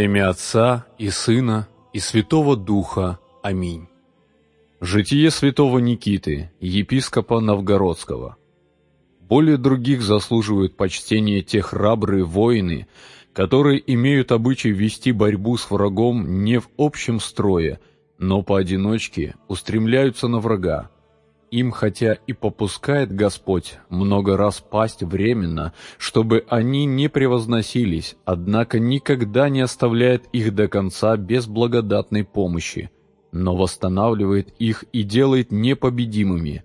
имя Отца и Сына и Святого Духа. Аминь. Житие святого Никиты, епископа Новгородского. Более других заслуживают почтения те храбрые воины, которые имеют обычай вести борьбу с врагом не в общем строе, но поодиночке устремляются на врага, им хотя и попускает Господь много раз пасть временно, чтобы они не превозносились, однако никогда не оставляет их до конца без благодатной помощи, но восстанавливает их и делает непобедимыми.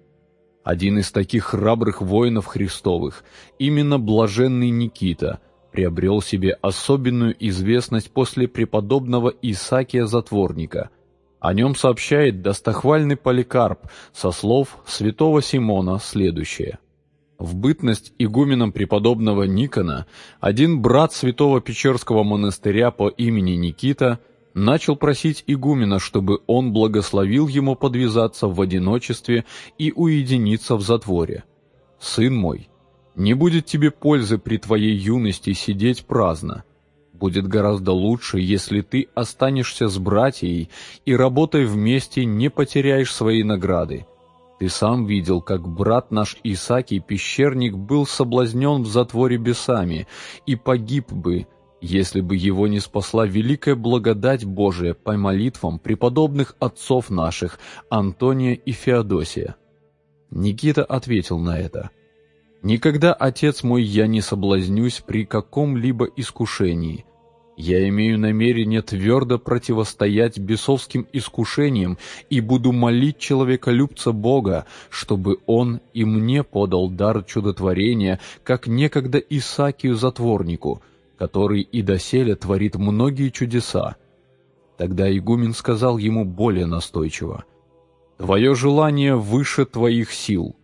Один из таких храбрых воинов Христовых, именно блаженный Никита, приобрел себе особенную известность после преподобного Исаакия Затворника – о нем сообщает достохвальный Поликарп со слов святого Симона следующее. В бытность игуменом преподобного Никона один брат святого Печерского монастыря по имени Никита начал просить игумена, чтобы он благословил ему подвязаться в одиночестве и уединиться в затворе. «Сын мой, не будет тебе пользы при твоей юности сидеть праздно, Будет гораздо лучше, если ты останешься с братьей и, работая вместе, не потеряешь свои награды. Ты сам видел, как брат наш Исаакий, пещерник, был соблазнен в затворе бесами и погиб бы, если бы его не спасла великая благодать Божия по молитвам преподобных отцов наших Антония и Феодосия. Никита ответил на это. «Никогда, отец мой, я не соблазнюсь при каком-либо искушении, я имею намерение твердо противостоять бесовским искушениям и буду молить человеколюбца Бога, чтобы он и мне подал дар чудотворения, как некогда Исаакию затворнику, который и доселе творит многие чудеса. Тогда игумен сказал ему более настойчиво, «Твое желание выше твоих сил.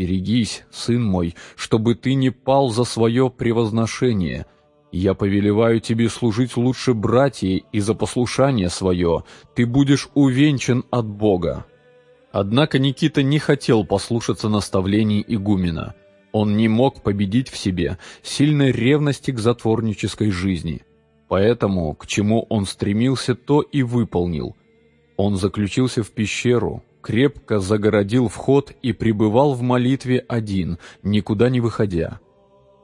Берегись, сын мой, чтобы ты не пал за свое превозношение» Я повелеваю тебе служить лучше братьей, и за послушание свое ты будешь увенчан от Бога». Однако Никита не хотел послушаться наставлений игумена. Он не мог победить в себе сильной ревности к затворнической жизни. Поэтому, к чему он стремился, то и выполнил. Он заключился в пещеру, крепко загородил вход и пребывал в молитве один, никуда не выходя.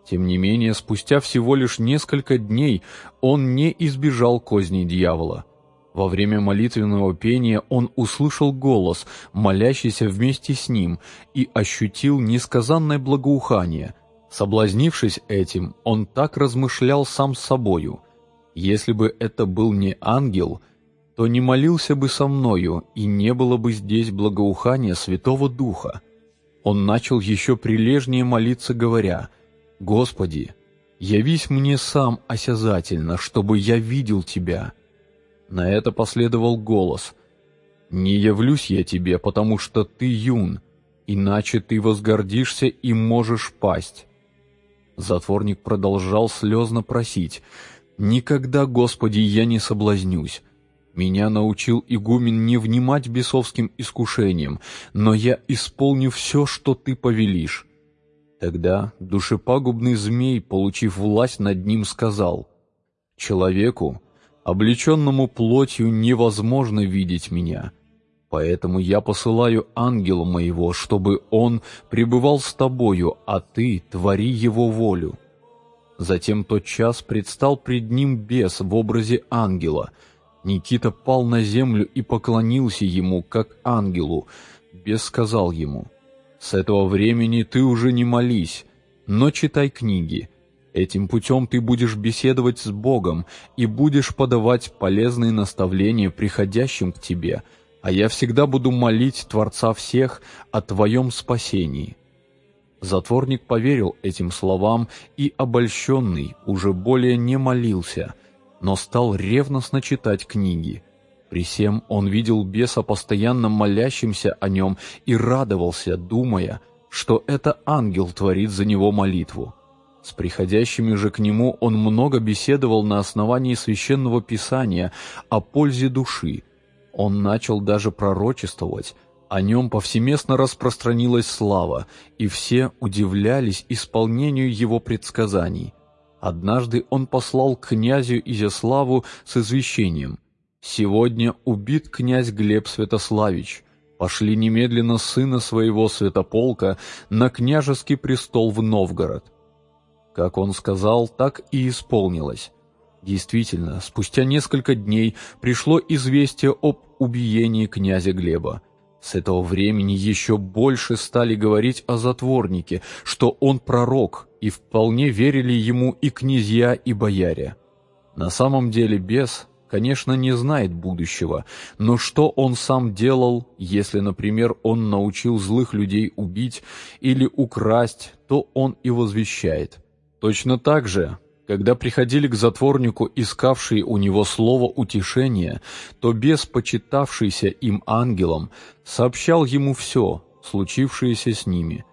Тем не менее, спустя всего лишь несколько дней он не избежал козней дьявола. Во время молитвенного пения он услышал голос, молящийся вместе с ним, и ощутил несказанное благоухание. Соблазнившись этим, он так размышлял сам с собою. «Если бы это был не ангел, то не молился бы со мною, и не было бы здесь благоухания Святого Духа». Он начал еще прилежнее молиться, говоря — Господи, явись мне сам осязательно, чтобы я видел Тебя. На это последовал голос. Не явлюсь я Тебе, потому что Ты юн, иначе Ты возгордишься и можешь пасть. Затворник продолжал слезно просить. «Никогда, Господи, я не соблазнюсь. Меня научил игумен не внимать бесовским искушениям, но я исполню все, что Ты повелишь». Тогда душепагубный змей, получив власть над ним, сказал, «Человеку, облеченному плотью, невозможно видеть меня, поэтому я посылаю ангела моего, чтобы он пребывал с тобою, а ты твори его волю». Затем тот час предстал пред ним бес в образе ангела. Никита пал на землю и поклонился ему, как ангелу. Бес сказал ему — с этого времени ты уже не молись, но читай книги. Этим путем ты будешь беседовать с Богом и будешь подавать полезные наставления приходящим к тебе, а я всегда буду молить Творца всех о твоем спасении». Затворник поверил этим словам и, обольщенный, уже более не молился, но стал ревностно читать книги. При всем он видел беса постоянно молящимся о нем и радовался, думая, что это ангел творит за него молитву. С приходящими же к нему он много беседовал на основании священного писания о пользе души. Он начал даже пророчествовать, о нем повсеместно распространилась слава, и все удивлялись исполнению его предсказаний. Однажды он послал князю Изяславу с извещением «Сегодня убит князь Глеб Святославич. Пошли немедленно сына своего Святополка на княжеский престол в Новгород». Как он сказал, так и исполнилось. Действительно, спустя несколько дней пришло известие об убиении князя Глеба. С этого времени еще больше стали говорить о затворнике, что он пророк, и вполне верили ему и князья, и бояре. На самом деле бес, конечно, не знает будущего, но что он сам делал, если, например, он научил злых людей убить или украсть, то он и возвещает. Точно так же когда приходили к затворнику, искавшие у него слово утешения, то бес, почитавшийся им ангелом, сообщал ему все, случившееся с ними.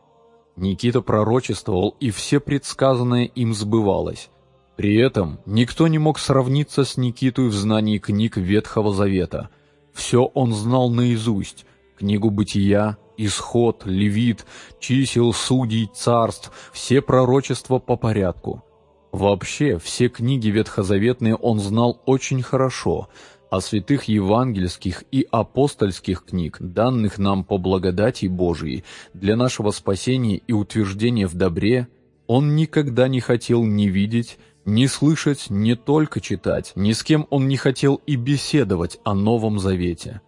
Никита пророчествовал, и все предсказанное им сбывалось. При этом никто не мог сравниться с Никитой в знании книг Ветхого Завета. Все он знал наизусть — книгу Бытия, Исход, Левит, чисел, судей, царств, все пророчества по порядку — Вообще, все книги ветхозаветные он знал очень хорошо, а святых евангельских и апостольских книг, данных нам по благодати Божией, для нашего спасения и утверждения в добре, он никогда не хотел ни видеть, ни слышать, не только читать, ни с кем он не хотел и беседовать о Новом Завете.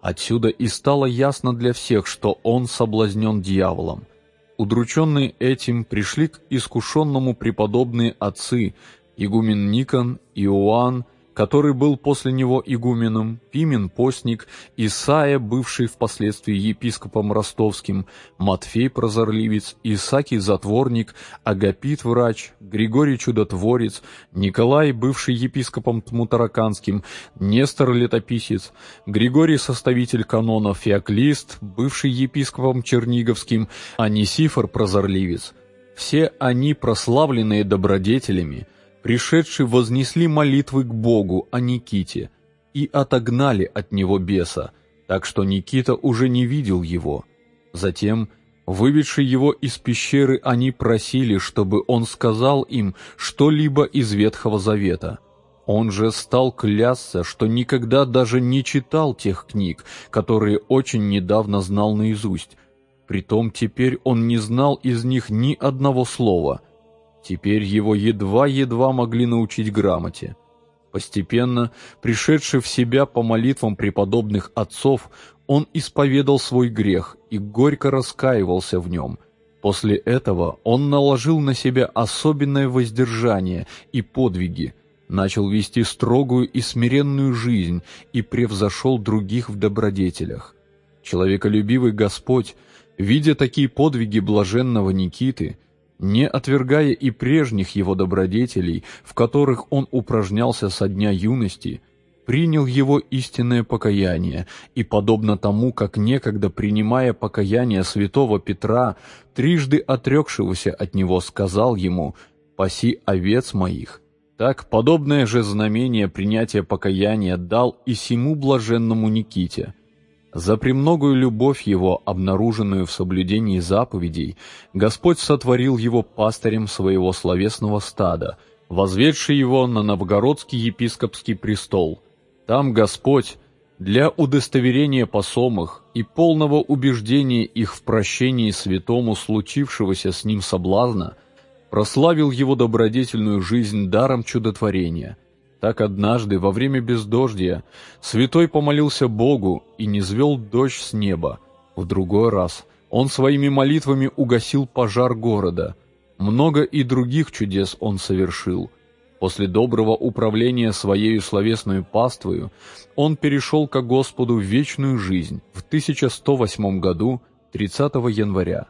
Отсюда и стало ясно для всех, что он соблазнен дьяволом – Удрученные этим пришли к искушенному преподобные отцы, игумен Никон, Иоанн, который был после него игуменом, Пимен постник, Исаия, бывший впоследствии епископом ростовским, Матфей прозорливец, Исакий затворник, Агапит врач, Григорий чудотворец, Николай, бывший епископом Тмутараканским, Нестор летописец, Григорий составитель канона Феоклист, бывший епископом Черниговским, Анисифор прозорливец. Все они прославленные добродетелями – пришедшие вознесли молитвы к Богу о Никите и отогнали от него беса, так что Никита уже не видел его. Затем, выведши его из пещеры, они просили, чтобы он сказал им что-либо из Ветхого Завета. Он же стал клясться, что никогда даже не читал тех книг, которые очень недавно знал наизусть. Притом теперь он не знал из них ни одного слова — Теперь его едва-едва могли научить грамоте. Постепенно, пришедший в себя по молитвам преподобных отцов, он исповедал свой грех и горько раскаивался в нем. После этого он наложил на себя особенное воздержание и подвиги, начал вести строгую и смиренную жизнь и превзошел других в добродетелях. Человеколюбивый Господь, видя такие подвиги блаженного Никиты, не отвергая и прежних его добродетелей, в которых он упражнялся со дня юности, принял его истинное покаяние, и, подобно тому, как некогда принимая покаяние святого Петра, трижды отрекшегося от него, сказал ему «Паси овец моих», так подобное же знамение принятия покаяния дал и сему блаженному Никите – за премногую любовь его, обнаруженную в соблюдении заповедей, Господь сотворил его пастырем своего словесного стада, возведший его на новгородский епископский престол. Там Господь, для удостоверения посомых и полного убеждения их в прощении святому случившегося с ним соблазна, прославил его добродетельную жизнь даром чудотворения – так однажды, во время бездождия, святой помолился Богу и не звел дождь с неба. В другой раз он своими молитвами угасил пожар города. Много и других чудес он совершил. После доброго управления своей словесной паствою он перешел ко Господу в вечную жизнь в 1108 году 30 января.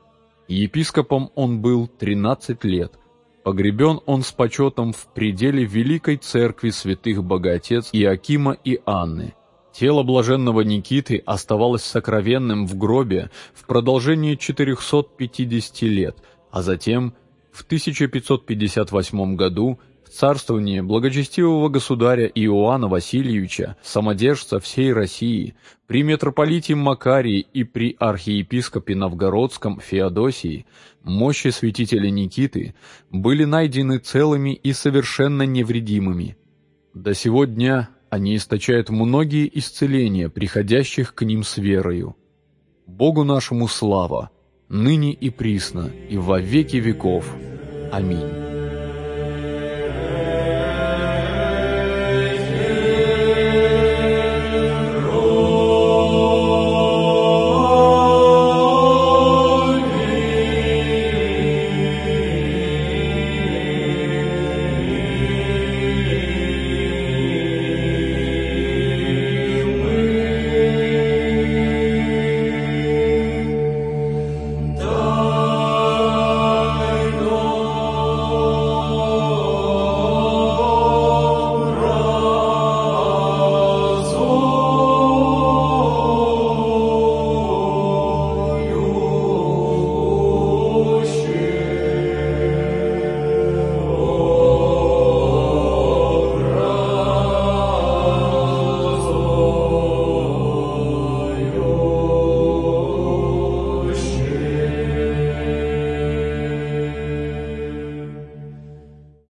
Епископом он был 13 лет – Погребен он с почетом в пределе Великой Церкви святых Богоотец Иакима и Анны. Тело блаженного Никиты оставалось сокровенным в гробе в продолжении 450 лет, а затем в 1558 году царствование благочестивого государя Иоанна Васильевича, самодержца всей России, при митрополите Макарии и при архиепископе Новгородском Феодосии, мощи святителя Никиты были найдены целыми и совершенно невредимыми. До сего дня они источают многие исцеления, приходящих к ним с верою. Богу нашему слава, ныне и присно, и во веки веков. Аминь.